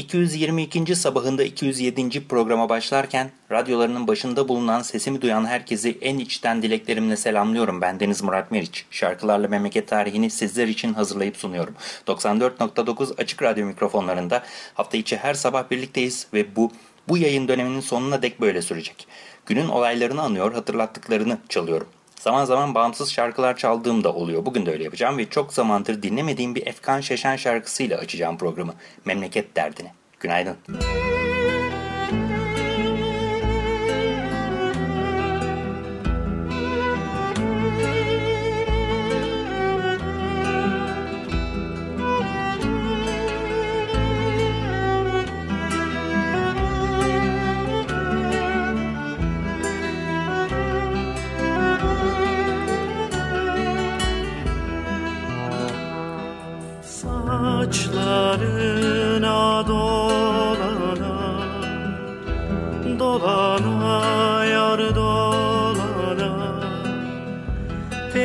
222. sabahında 207. programa başlarken radyolarının başında bulunan sesimi duyan herkesi en içten dileklerimle selamlıyorum. Ben Deniz Murat Meriç. Şarkılarla memleket tarihini sizler için hazırlayıp sunuyorum. 94.9 Açık Radyo mikrofonlarında hafta içi her sabah birlikteyiz ve bu bu yayın döneminin sonuna dek böyle sürecek. Günün olaylarını anıyor, hatırlattıklarını çalıyorum. Zaman zaman bağımsız şarkılar çaldığım da oluyor. Bugün de öyle yapacağım ve çok zamandır dinlemediğim bir Efkan Şeşen şarkısıyla açacağım programı. Memleket derdini. くないの。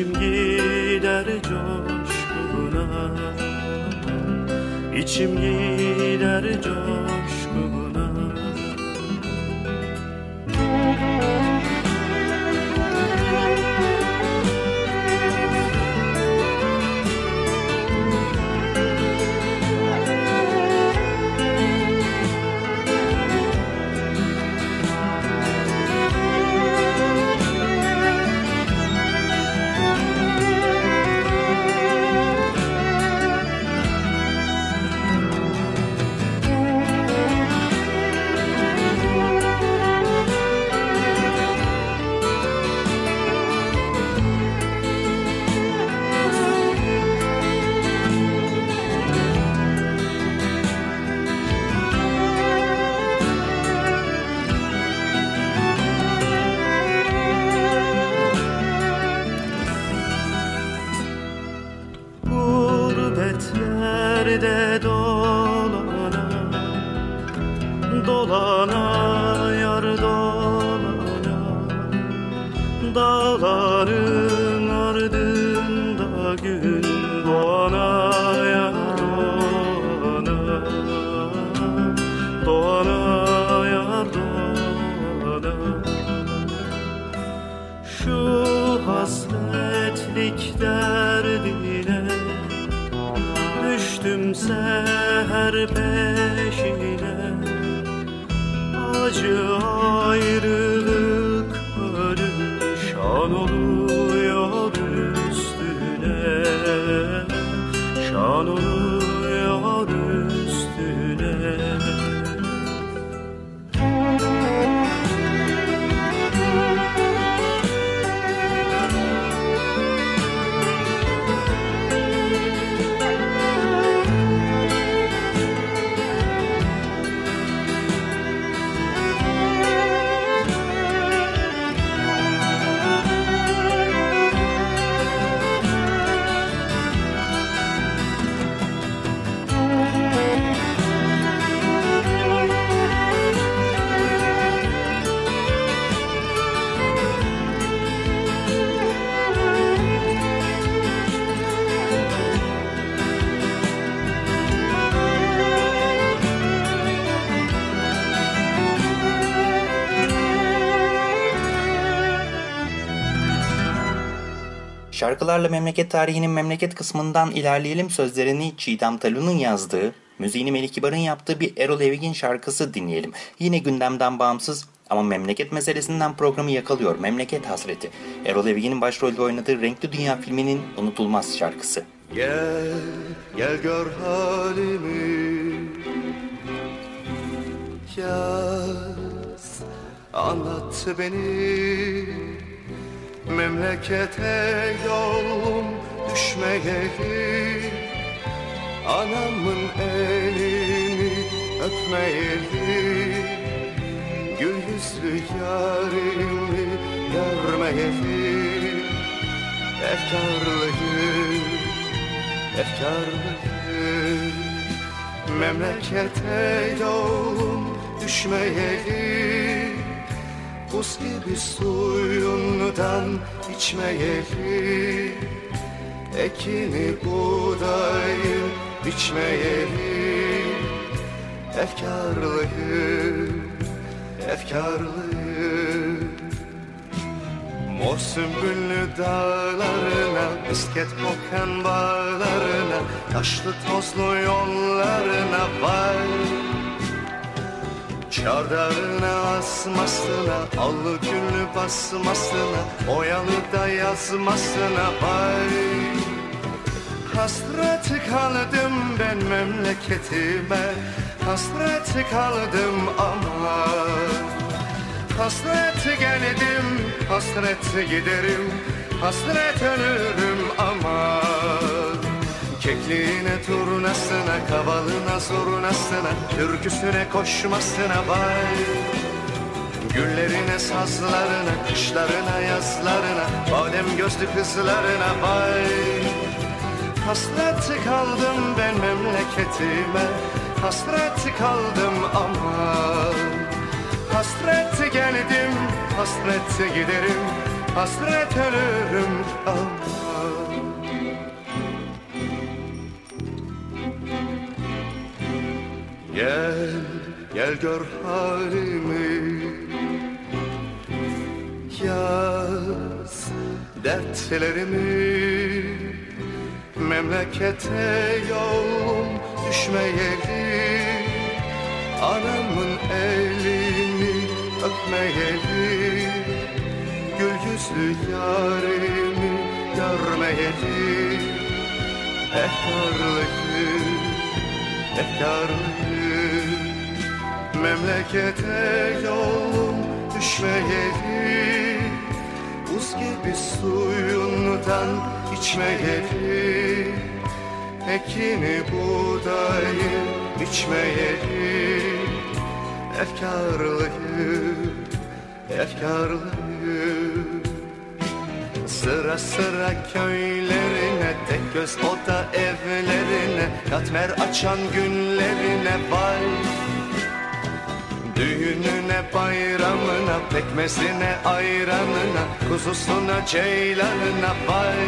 içim gider coşkuna. İçim gider coşkuna dağların ardında gün doğana yar doğana Doğana doğana. Şu hasretlik derdine Düştüm seher ben Şarkılarla memleket tarihinin memleket kısmından ilerleyelim sözlerini Çiğdem Talun'un yazdığı Müziğini Melih Kibar'ın yaptığı bir Erol Evgin şarkısı dinleyelim. Yine gündemden bağımsız ama memleket meselesinden programı yakalıyor. Memleket hasreti. Erol Evgin'in başrolde oynadığı Renkli Dünya filminin unutulmaz şarkısı. Gel, gel gör halimi Yaz, anlat beni Memlekete yolum düşmeyeli Anamın elini öpmeyeli Gül yüzlü yarimi görmeyeli Efkarlıyım efkarlıyım Memlekete yolum düşmeyeli Buz gibi suyundan içmeyeli Ekini buğdayı biçmeyeli Efkarlıyım, efkarlıyım Mor sümbüllü dağlarına, misket kokan bağlarına, taşlı tozlu yollarına vay. Çardağına asmasına, allı güllü basmasına, oyalı da yazmasına vay. Hasret kaldım ben memleketime, hasret kaldım ama. Hasret geldim, hasret giderim, hasret ölürüm ama Kekliğine, turnasına, kavalına, zurnasına, türküsüne, koşmasına vay Güllerine, sazlarına, kışlarına, yazlarına, badem gözlü kızlarına vay Hasret kaldım ben memleketime, hasret kaldım aman Hasret geldim, hasret giderim, hasret ölürüm ama. Gel, gel gör halimi. Yaz dertlerimi. Memlekete yolum düşmeyeli. Anamın elini öpmeyeli. Gül yüzlü yarimi görmeyeli. Efkarlıyım, efkarlıyım Memlekete yolum düşmeyeli. Buz gibi suyundan içmeyeli. Ekini buğdayı biçmeyeli Efkarlıyım, efkarlıyım Sıra sıra köylerine Tek göz oda evlerine Katmer açan günlerine vay Düğününe bayramına Pekmezine ayranına Kuzusuna ceylanına vay.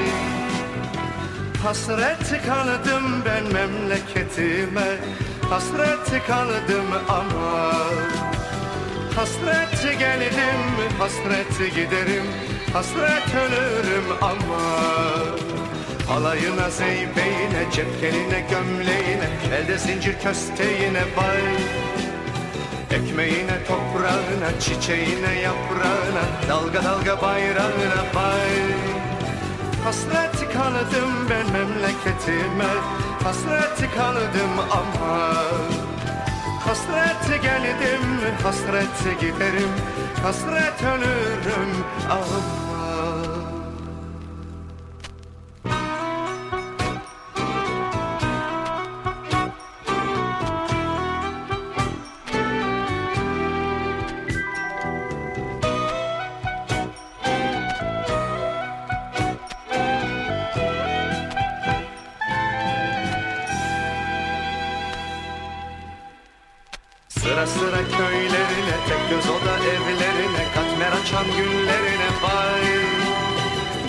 Hasret kaldım ben memleketime Hasret kaldım ama. Hasret geldim, hasret giderim Hasret ölürüm ama. Alayına, zeybeyine, cepkenine, gömleğine Elde zincir kösteğine bay Ekmeğine, toprağına, çiçeğine, yaprağına Dalga dalga bayrağına bay. Hasret kaldım ben memleketime Hasret kaldım ama. Hasret geldim, hasret giderim Hasret ölürüm ama Sıra sıra köylerine, tek göz oda evlerine Katmer açan günlerine vay.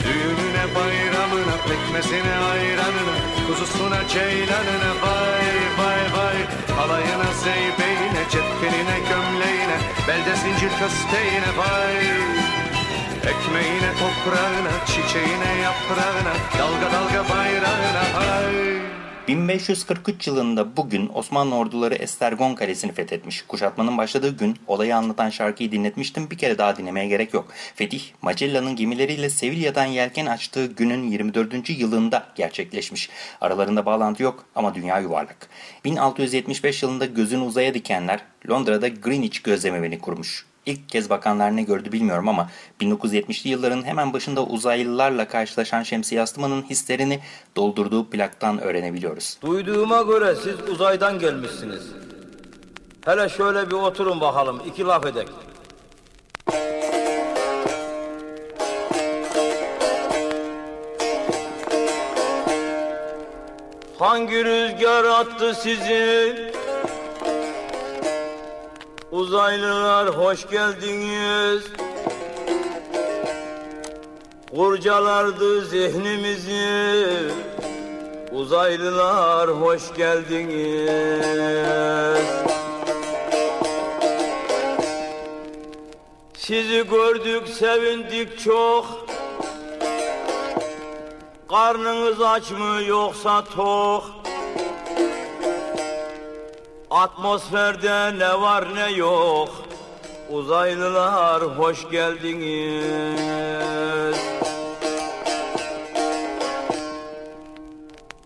Düğününe, bayramına, pekmezine, ayranına Kuzusuna, ceylanına vay vay vay. Alayına, zeybeyine, cepkenine, gömleğine Belde zincir kösteğine vay. Ekmeğine, toprağına, çiçeğine, yaprağına Dalga dalga bayrağına vay 1543 yılında bugün Osmanlı orduları Estergon Kalesi'ni fethetmiş. Kuşatmanın başladığı gün olayı anlatan şarkıyı dinletmiştim. Bir kere daha dinlemeye gerek yok. Fetih, Magellan'ın gemileriyle Sevilla'dan yelken açtığı günün 24. yılında gerçekleşmiş. Aralarında bağlantı yok ama dünya yuvarlak. 1675 yılında gözünü uzaya dikenler Londra'da Greenwich gözlemevini kurmuş. İlk kez bakanlar ne gördü bilmiyorum ama 1970'li yılların hemen başında uzaylılarla karşılaşan Şemsiye Astıman'ın hislerini doldurduğu plaktan öğrenebiliyoruz. Duyduğuma göre siz uzaydan gelmişsiniz. Hele şöyle bir oturun bakalım, iki laf edek. Hangi rüzgar attı sizi? Uzaylılar hoş geldiniz. Kurcalardı zihnimizi. Uzaylılar hoş geldiniz. Sizi gördük sevindik çok. Karnınız aç mı yoksa tok? Atmosferde ne var ne yok. Uzaylılar hoş geldiniz.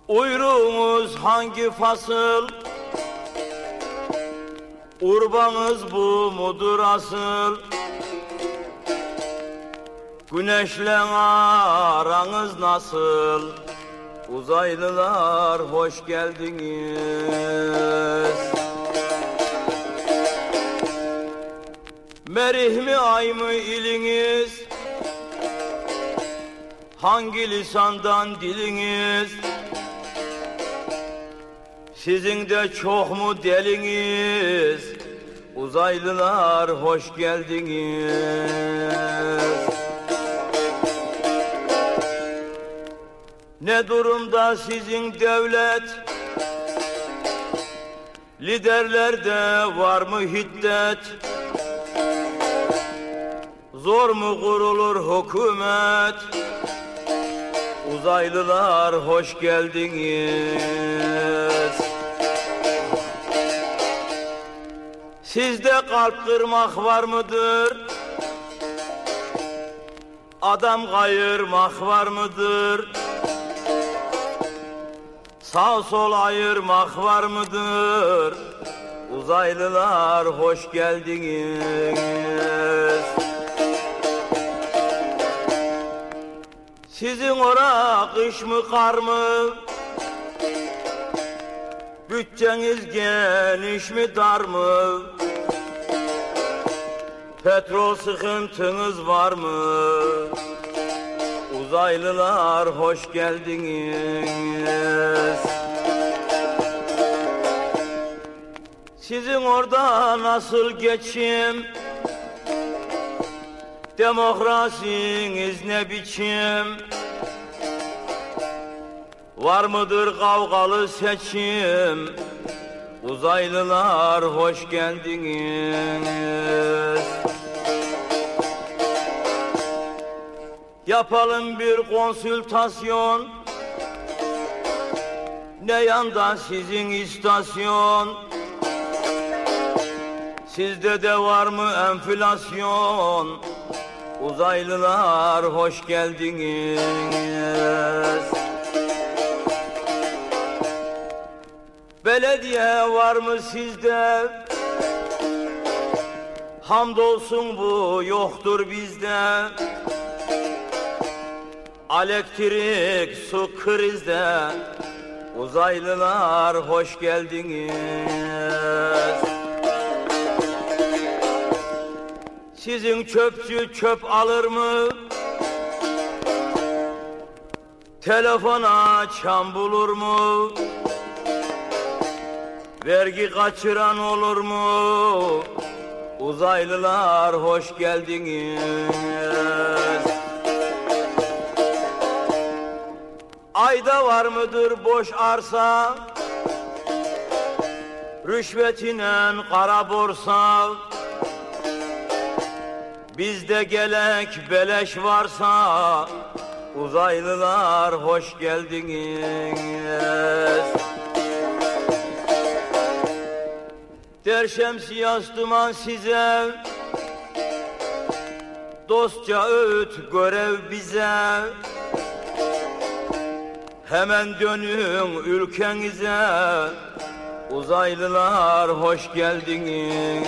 Uyruğumuz hangi fasıl? Urbanız bu mudur asıl? Güneşle aranız nasıl? Uzaylılar hoş geldiniz. Merih mi ay mı iliniz? Hangi lisandan diliniz? Sizin de çok mu deliniz? Uzaylılar hoş geldiniz. Ne durumda sizin devlet? Liderlerde var mı hiddet? Zor mu kurulur hükümet? Uzaylılar hoş geldiniz. Sizde kalp kırmak var mıdır? Adam kayırmak var mıdır? Sağ sol ayırmak var mıdır? Uzaylılar hoş geldiniz. Sizin ora kış mı kar mı? Bütçeniz geniş mi dar mı? Petrol sıkıntınız var mı? Uzaylılar hoş geldiniz. Sizin orada nasıl geçim? Demokrasiniz ne biçim? Var mıdır kavgalı seçim? Uzaylılar hoş geldiniz. Yapalım bir konsültasyon. Ne yanda sizin istasyon? Sizde de var mı enflasyon? Uzaylılar hoş geldiniz. Belediye var mı sizde? Hamdolsun bu yoktur bizde. Elektrik su krizde. Uzaylılar hoş geldiniz. Sizin çöpçü çöp alır mı? Telefona çam bulur mu? Vergi kaçıran olur mu? Uzaylılar hoş geldiniz. Ayda var mıdır boş arsa? Rüşvetinen kara borsa Bizde gelek beleş varsa Uzaylılar hoş geldiniz. Der şemsiyas duman size Dostça öğüt görev bize. Hemen dönün ülkenize Uzaylılar hoş geldiniz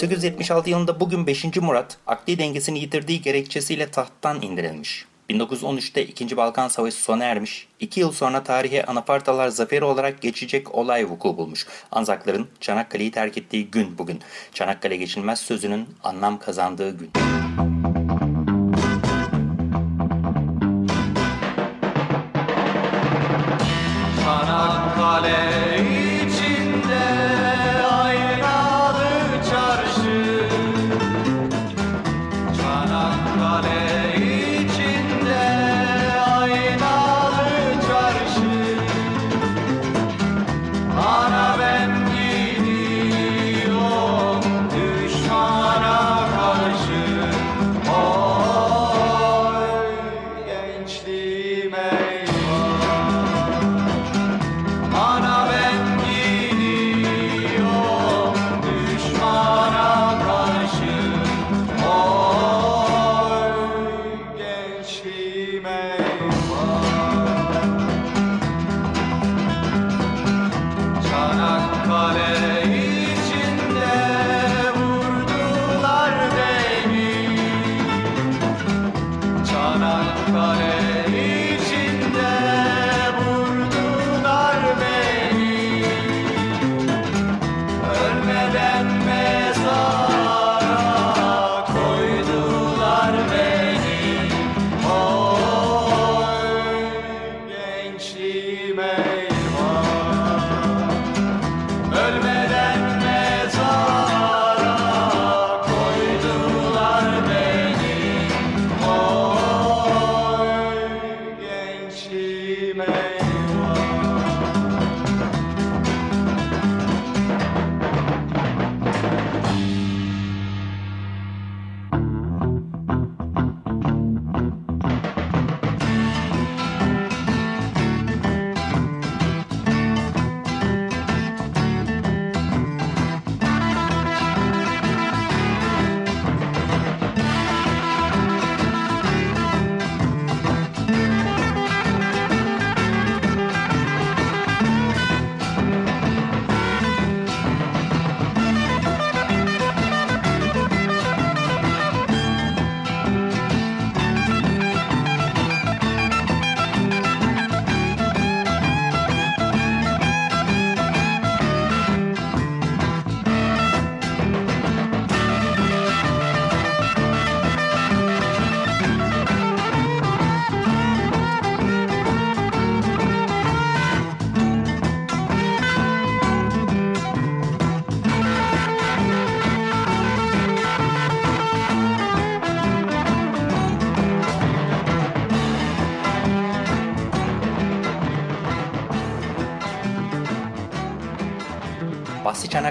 1876 yılında bugün 5. Murat akli dengesini yitirdiği gerekçesiyle tahttan indirilmiş. 1913'te 2. Balkan Savaşı sona ermiş. 2 yıl sonra tarihe Anafartalar zaferi olarak geçecek olay vuku bulmuş. Anzakların Çanakkale'yi terk ettiği gün bugün. Çanakkale geçilmez sözünün anlam kazandığı gün.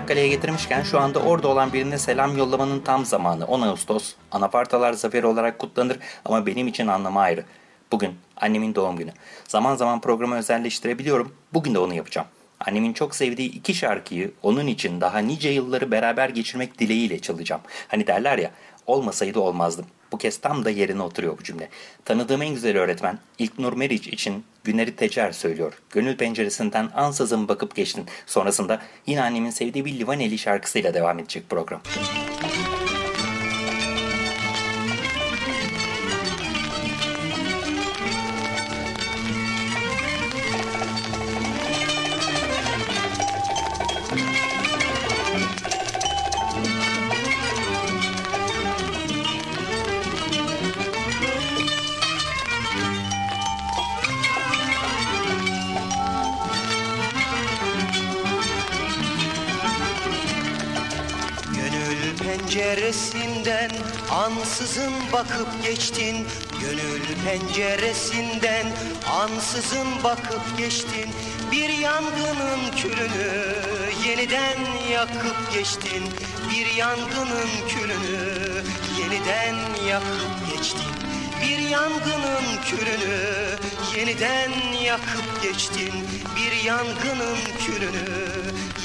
Çanakkale'ye getirmişken şu anda orada olan birine selam yollamanın tam zamanı. 10 Ağustos Anafartalar Zaferi olarak kutlanır ama benim için anlamı ayrı. Bugün annemin doğum günü. Zaman zaman programı özelleştirebiliyorum. Bugün de onu yapacağım. Annemin çok sevdiği iki şarkıyı onun için daha nice yılları beraber geçirmek dileğiyle çalacağım. Hani derler ya olmasaydı olmazdım. Bu kez tam da yerine oturuyor bu cümle. Tanıdığım en güzel öğretmen İlknur Meriç için Güneri Tecer söylüyor. Gönül penceresinden ansızın bakıp geçtin. Sonrasında yine annemin sevdiği bir Livaneli şarkısıyla devam edecek program. Gönül ansızın bakıp geçtin Gönül penceresinden. Ansızın bakıp geçtin Bir yangının külünü yeniden yakıp geçtin. Bir yangının külünü yeniden yakıp geçtin. Bir yangının külünü yeniden yakıp geçtin. Bir yangının külünü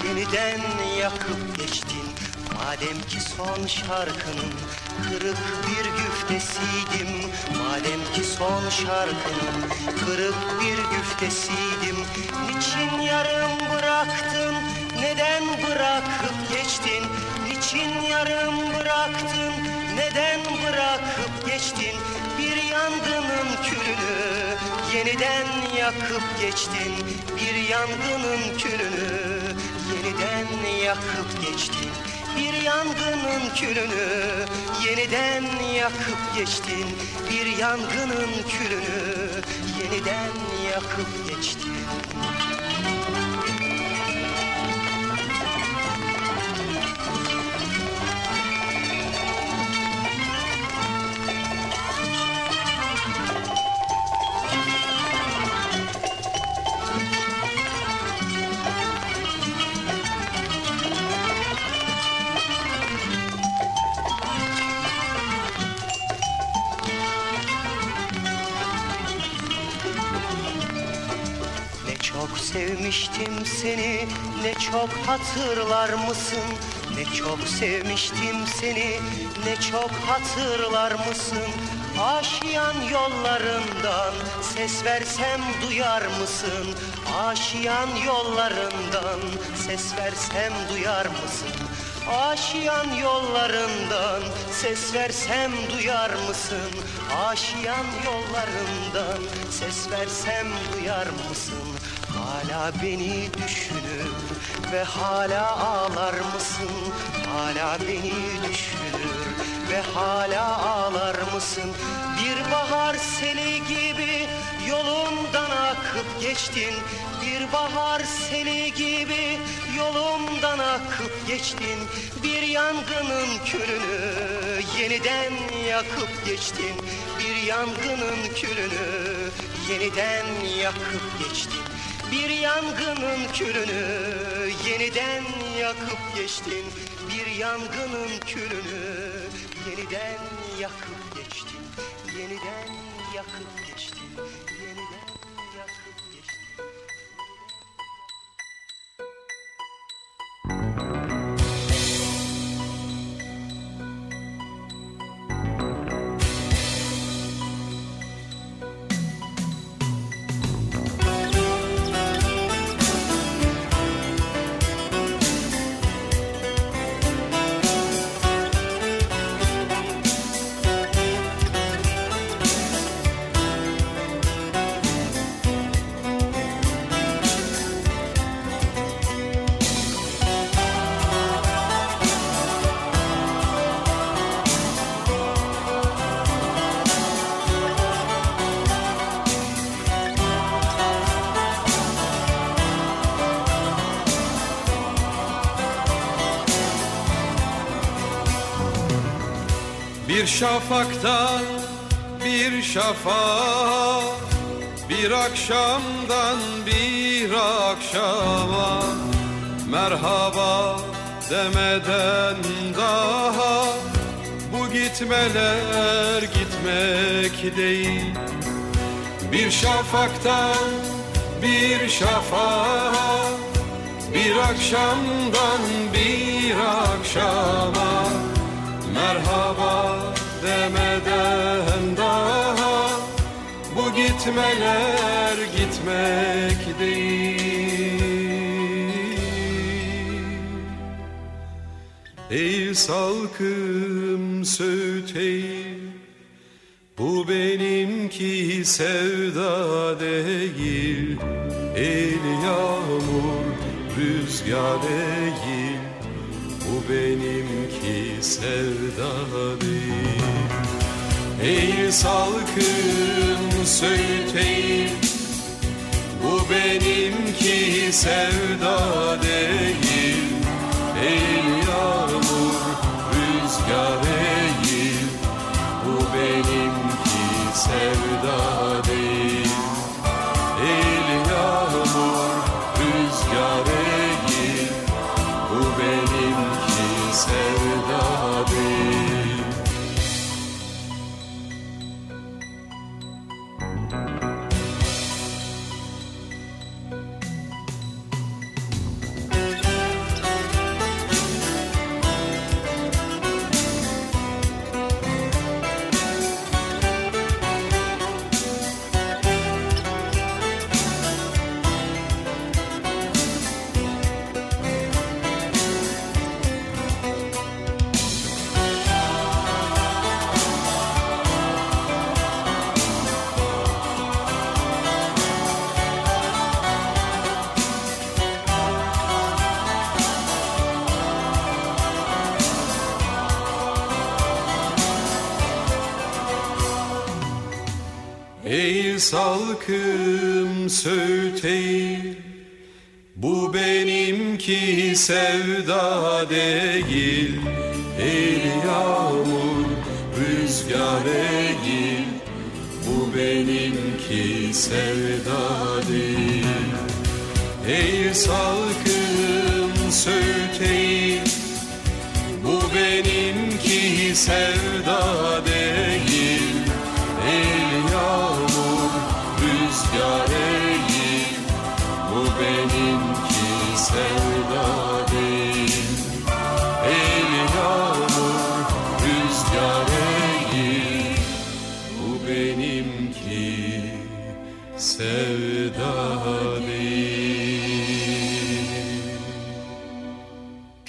yeniden yakıp geçtin Madem ki son şarkının kırık bir güftesiydim Madem ki son şarkının kırık bir güftesiydim Niçin yarım bıraktın neden bırakıp geçtin? Niçin yarım bıraktın neden bırakıp geçtin? Bir yangının külünü yeniden yakıp geçtin. Bir yangının külünü yeniden yakıp geçtin Bir yangının külünü yeniden yakıp geçtin Bir yangının külünü yeniden yakıp geçtin sevmiştim seni. Ne çok hatırlar mısın? Ne çok sevmiştim seni. Ne çok hatırlar mısın? Aşiyan yollarından ses versem duyar mısın? Aşiyan yollarından ses versem duyar mısın? Aşiyan yollarından ses versem duyar mısın? Aşiyan yollarından ses versem duyar mısın? Hala beni düşünür ve hala ağlar mısın? Hala beni düşünür ve hala ağlar mısın? Bir bahar seli gibi yolumdan akıp geçtin Bir bahar seli gibi yolumdan akıp geçtin Bir yangının külünü yeniden yakıp geçtin Bir yangının külünü yeniden yakıp geçtin bir yangının külünü yeniden yakıp geçtin. Bir yangının külünü yeniden yakıp geçtin. Yeniden yakıp geçtin. Yeniden Bir şafaktan bir şafağa Bir akşamdan bir akşama. Merhaba demeden daha. Bu gitmeler gitmek değil. Bir şafaktan bir şafağa Bir akşamdan bir akşama Merhaba demeden daha Bu gitmeler gitmek değil. Ey salkım söğüt eğil Bu benimki sevda değil. El yağmur rüzgar değil benimki sevda değil Ey salkım söğüt eğil Bu benimki sevda değil. Ey Ey salkım Söğüt Bu benimki sevda değil. Ey yağmur rüzgar eğil. Bu benimki sevda değil. Ey salkım Söğüt Bu benimki sevda değil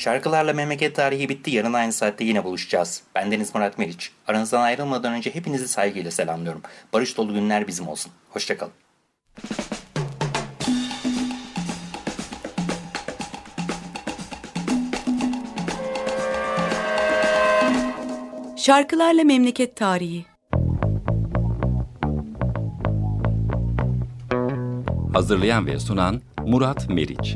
Şarkılarla memleket tarihi bitti. Yarın aynı saatte yine buluşacağız. Bendeniz Murat Meriç. Aranızdan ayrılmadan önce hepinizi saygıyla selamlıyorum. Barış dolu günler bizim olsun. Hoşçakalın. Şarkılarla memleket tarihi. Hazırlayan ve sunan Murat Meriç.